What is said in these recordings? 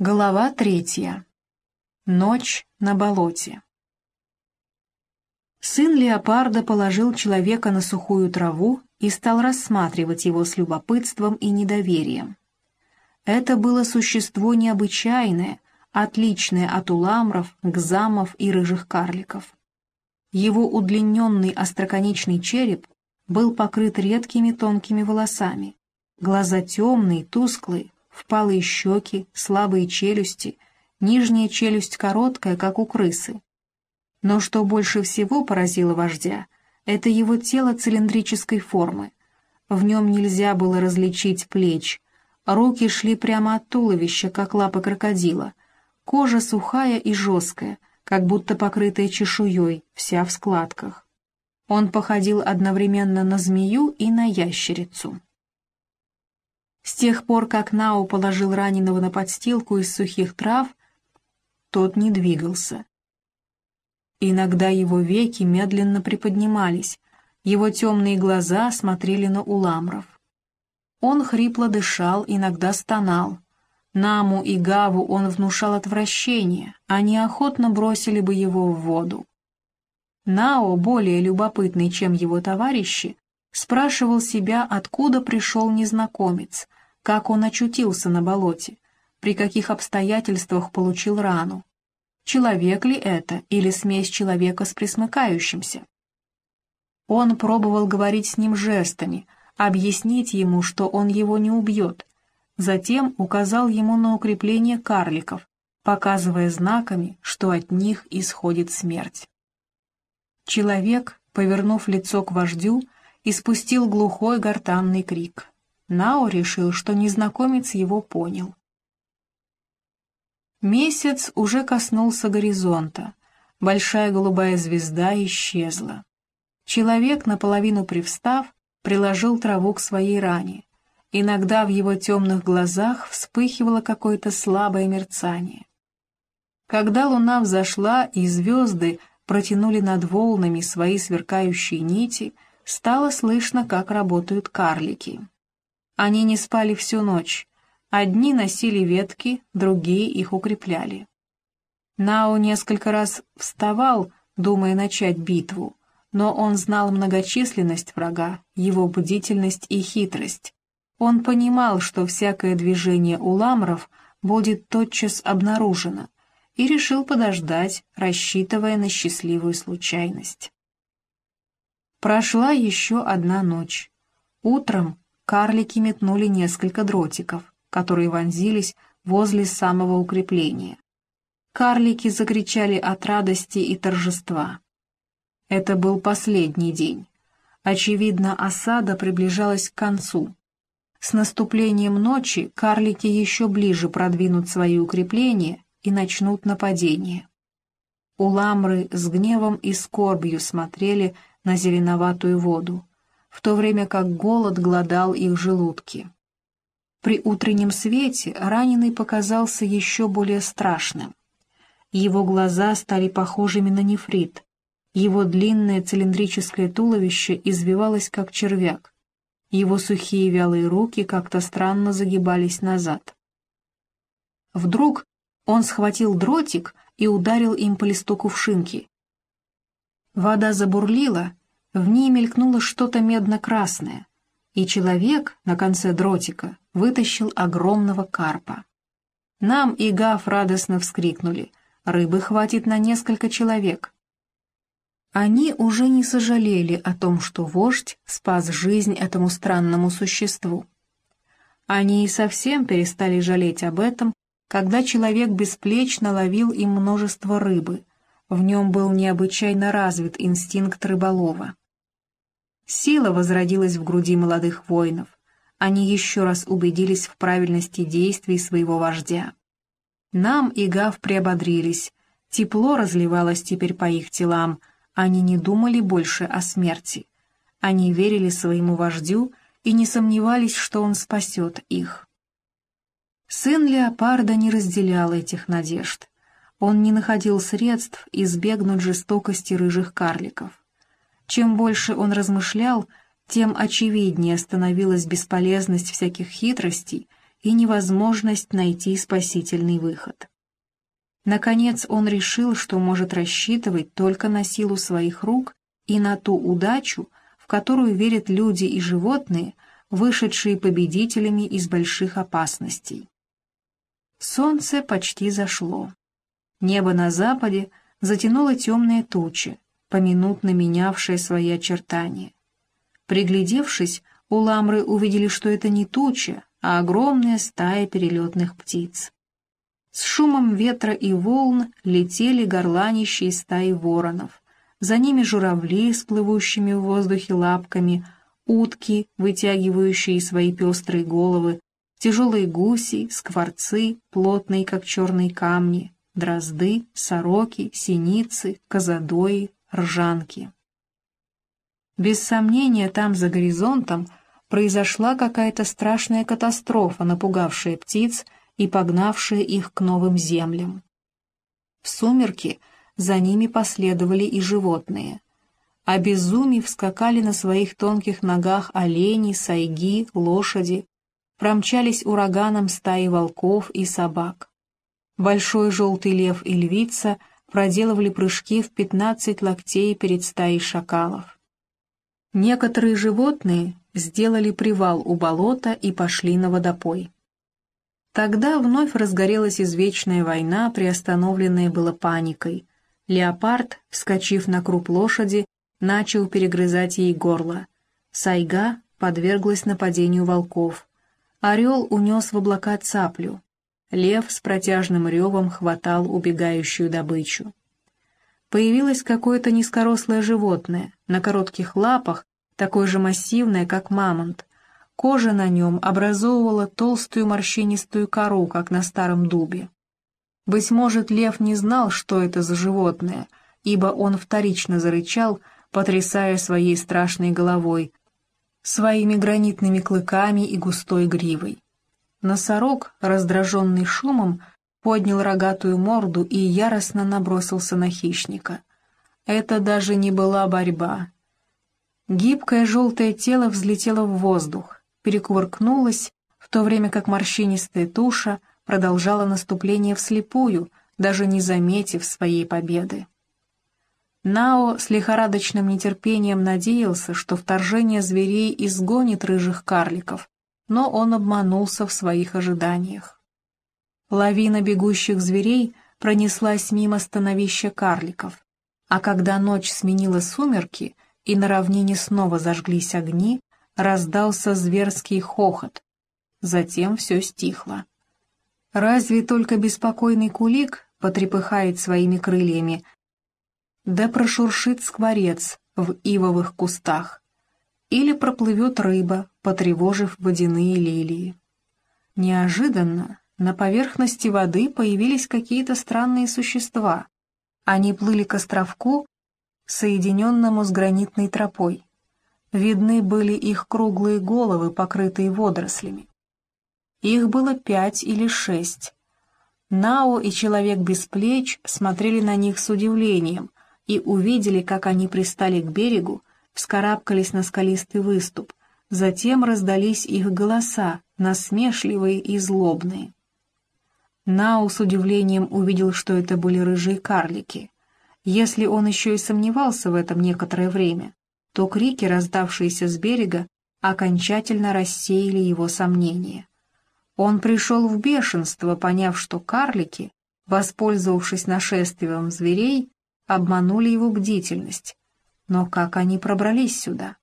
Глава третья. Ночь на болоте. Сын леопарда положил человека на сухую траву и стал рассматривать его с любопытством и недоверием. Это было существо необычайное, отличное от уламров, гзамов и рыжих карликов. Его удлиненный остроконечный череп был покрыт редкими тонкими волосами, глаза темные, тусклые, впалые щеки, слабые челюсти, нижняя челюсть короткая, как у крысы. Но что больше всего поразило вождя, это его тело цилиндрической формы. В нем нельзя было различить плеч, руки шли прямо от туловища, как лапы крокодила, кожа сухая и жесткая, как будто покрытая чешуей, вся в складках. Он походил одновременно на змею и на ящерицу. С тех пор, как Нао положил раненого на подстилку из сухих трав, тот не двигался. Иногда его веки медленно приподнимались, его темные глаза смотрели на уламров. Он хрипло дышал, иногда стонал. Наму и Гаву он внушал отвращение, они охотно бросили бы его в воду. Нао, более любопытный, чем его товарищи, спрашивал себя, откуда пришел незнакомец, как он очутился на болоте, при каких обстоятельствах получил рану. Человек ли это или смесь человека с присмыкающимся? Он пробовал говорить с ним жестами, объяснить ему, что он его не убьет, затем указал ему на укрепление карликов, показывая знаками, что от них исходит смерть. Человек, повернув лицо к вождю, испустил глухой гортанный крик. Нао решил, что незнакомец его понял. Месяц уже коснулся горизонта. Большая голубая звезда исчезла. Человек, наполовину привстав, приложил траву к своей ране. Иногда в его темных глазах вспыхивало какое-то слабое мерцание. Когда луна взошла и звезды протянули над волнами свои сверкающие нити, стало слышно, как работают карлики. Они не спали всю ночь. Одни носили ветки, другие их укрепляли. Нао несколько раз вставал, думая начать битву, но он знал многочисленность врага, его бдительность и хитрость. Он понимал, что всякое движение у ламров будет тотчас обнаружено, и решил подождать, рассчитывая на счастливую случайность. Прошла еще одна ночь. Утром карлики метнули несколько дротиков, которые вонзились возле самого укрепления. Карлики закричали от радости и торжества. Это был последний день. Очевидно, осада приближалась к концу. С наступлением ночи карлики еще ближе продвинут свои укрепления и начнут нападение. Уламры с гневом и скорбью смотрели на зеленоватую воду в то время как голод глодал их желудки. При утреннем свете раненый показался еще более страшным. Его глаза стали похожими на нефрит, его длинное цилиндрическое туловище извивалось, как червяк, его сухие вялые руки как-то странно загибались назад. Вдруг он схватил дротик и ударил им по листу кувшинки. Вода забурлила, в ней мелькнуло что-то медно-красное, и человек на конце дротика вытащил огромного карпа. Нам и Гав радостно вскрикнули, рыбы хватит на несколько человек. Они уже не сожалели о том, что вождь спас жизнь этому странному существу. Они и совсем перестали жалеть об этом, когда человек бесплечно ловил им множество рыбы. В нем был необычайно развит инстинкт рыболова. Сила возродилась в груди молодых воинов. Они еще раз убедились в правильности действий своего вождя. Нам и Гав приободрились. Тепло разливалось теперь по их телам. Они не думали больше о смерти. Они верили своему вождю и не сомневались, что он спасет их. Сын Леопарда не разделял этих надежд. Он не находил средств избегнуть жестокости рыжих карликов. Чем больше он размышлял, тем очевиднее становилась бесполезность всяких хитростей и невозможность найти спасительный выход. Наконец он решил, что может рассчитывать только на силу своих рук и на ту удачу, в которую верят люди и животные, вышедшие победителями из больших опасностей. Солнце почти зашло. Небо на западе затянуло темные тучи, поминутно менявшие свои очертания. Приглядевшись, у Ламры увидели, что это не туча, а огромная стая перелетных птиц. С шумом ветра и волн летели горланищие стаи воронов. За ними журавли с плывущими в воздухе лапками, утки, вытягивающие свои пестрые головы, тяжелые гуси, скворцы, плотные, как черные камни, дрозды, сороки, синицы, козадои, ржанки. Без сомнения, там за горизонтом произошла какая-то страшная катастрофа, напугавшая птиц и погнавшая их к новым землям. В сумерки за ними последовали и животные. Обезумев скакали на своих тонких ногах олени, сайги, лошади, промчались ураганом стаи волков и собак. Большой желтый лев и львица проделывали прыжки в пятнадцать локтей перед стаей шакалов. Некоторые животные сделали привал у болота и пошли на водопой. Тогда вновь разгорелась извечная война, приостановленная была паникой. Леопард, вскочив на круп лошади, начал перегрызать ей горло. Сайга подверглась нападению волков. Орел унес в облака цаплю. Лев с протяжным ревом хватал убегающую добычу. Появилось какое-то низкорослое животное, на коротких лапах, такое же массивное, как мамонт. Кожа на нем образовывала толстую морщинистую кору, как на старом дубе. Быть может, лев не знал, что это за животное, ибо он вторично зарычал, потрясая своей страшной головой, своими гранитными клыками и густой гривой. Носорог, раздраженный шумом, поднял рогатую морду и яростно набросился на хищника. Это даже не была борьба. Гибкое желтое тело взлетело в воздух, перекувыркнулось, в то время как морщинистая туша продолжала наступление вслепую, даже не заметив своей победы. Нао с лихорадочным нетерпением надеялся, что вторжение зверей изгонит рыжих карликов, но он обманулся в своих ожиданиях. Лавина бегущих зверей пронеслась мимо становища карликов, а когда ночь сменила сумерки и на равнине снова зажглись огни, раздался зверский хохот. Затем все стихло. Разве только беспокойный кулик потрепыхает своими крыльями, да прошуршит скворец в ивовых кустах, или проплывет рыба, потревожив водяные лилии. Неожиданно на поверхности воды появились какие-то странные существа. Они плыли к островку, соединенному с гранитной тропой. Видны были их круглые головы, покрытые водорослями. Их было пять или шесть. Нао и Человек без плеч смотрели на них с удивлением, и увидели, как они пристали к берегу, вскарабкались на скалистый выступ, затем раздались их голоса, насмешливые и злобные. Нау с удивлением увидел, что это были рыжие карлики. Если он еще и сомневался в этом некоторое время, то крики, раздавшиеся с берега, окончательно рассеяли его сомнения. Он пришел в бешенство, поняв, что карлики, воспользовавшись нашествием зверей, обманули его бдительность. Но как они пробрались сюда?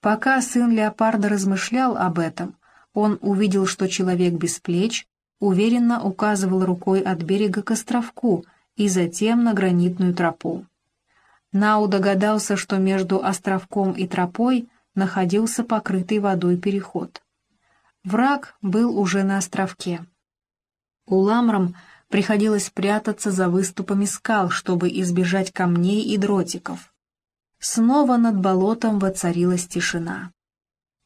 Пока сын леопарда размышлял об этом, он увидел, что человек без плеч уверенно указывал рукой от берега к островку и затем на гранитную тропу. Нау догадался, что между островком и тропой находился покрытый водой переход. Враг был уже на островке. Уламрам приходилось прятаться за выступами скал, чтобы избежать камней и дротиков. Снова над болотом воцарилась тишина.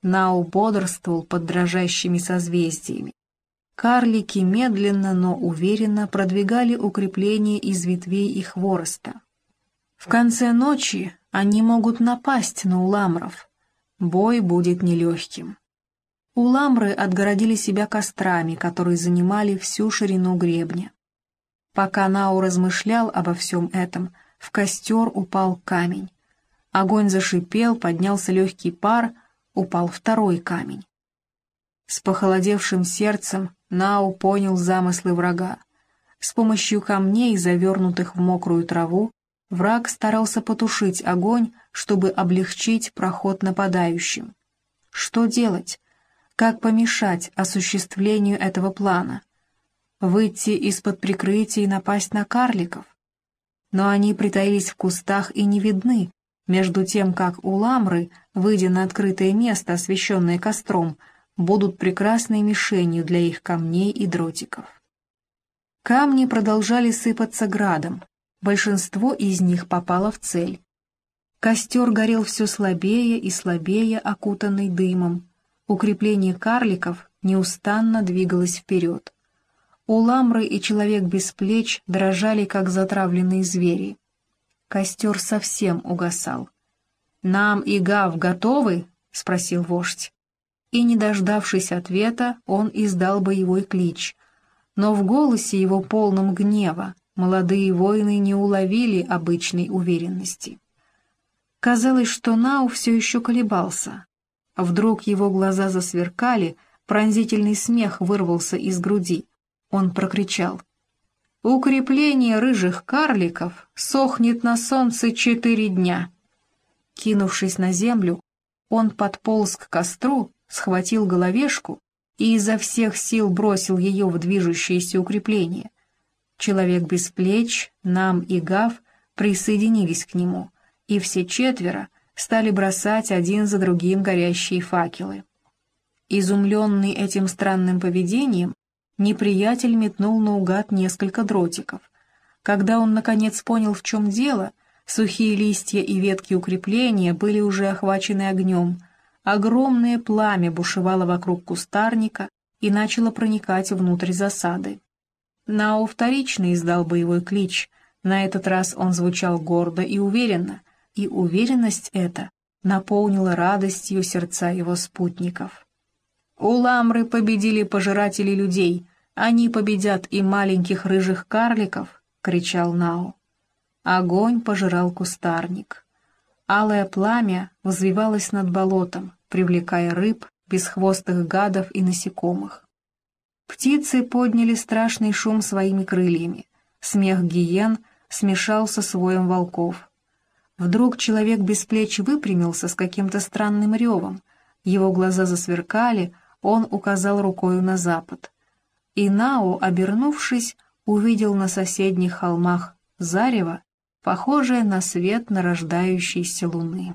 Нау бодрствовал под дрожащими созвездиями. Карлики медленно, но уверенно продвигали укрепления из ветвей и хвороста. В конце ночи они могут напасть на уламров. Бой будет нелегким. Уламры отгородили себя кострами, которые занимали всю ширину гребня. Пока Нау размышлял обо всем этом, в костер упал камень. Огонь зашипел, поднялся легкий пар, упал второй камень. С похолодевшим сердцем Нау понял замыслы врага. С помощью камней, завернутых в мокрую траву, враг старался потушить огонь, чтобы облегчить проход нападающим. Что делать? Как помешать осуществлению этого плана? Выйти из-под прикрытия и напасть на карликов? Но они притаились в кустах и не видны, между тем как у ламры, выйдя на открытое место, освещенное костром, будут прекрасной мишенью для их камней и дротиков. Камни продолжали сыпаться градом, большинство из них попало в цель. Костер горел все слабее и слабее, окутанный дымом укрепление карликов неустанно двигалось вперед. У ламры и человек без плеч дрожали, как затравленные звери. Костер совсем угасал. «Нам и Гав готовы?» — спросил вождь. И, не дождавшись ответа, он издал боевой клич. Но в голосе его полном гнева молодые воины не уловили обычной уверенности. Казалось, что Нау все еще колебался, Вдруг его глаза засверкали, пронзительный смех вырвался из груди. Он прокричал. «Укрепление рыжих карликов сохнет на солнце четыре дня». Кинувшись на землю, он подполз к костру, схватил головешку и изо всех сил бросил ее в движущееся укрепление. Человек без плеч, Нам и Гав присоединились к нему, и все четверо стали бросать один за другим горящие факелы. Изумленный этим странным поведением, неприятель метнул наугад несколько дротиков. Когда он, наконец, понял, в чем дело, сухие листья и ветки укрепления были уже охвачены огнем. Огромное пламя бушевало вокруг кустарника и начало проникать внутрь засады. Нао вторично издал боевой клич. На этот раз он звучал гордо и уверенно, и уверенность эта наполнила радостью сердца его спутников. «Уламры победили пожирателей людей, они победят и маленьких рыжих карликов!» — кричал Нао. Огонь пожирал кустарник. Алое пламя взвивалось над болотом, привлекая рыб, бесхвостых гадов и насекомых. Птицы подняли страшный шум своими крыльями. Смех гиен смешался с воем волков. Вдруг человек без плеч выпрямился с каким-то странным ревом. Его глаза засверкали, он указал рукою на запад. И Нао, обернувшись, увидел на соседних холмах зарево, похожее на свет нарождающейся луны.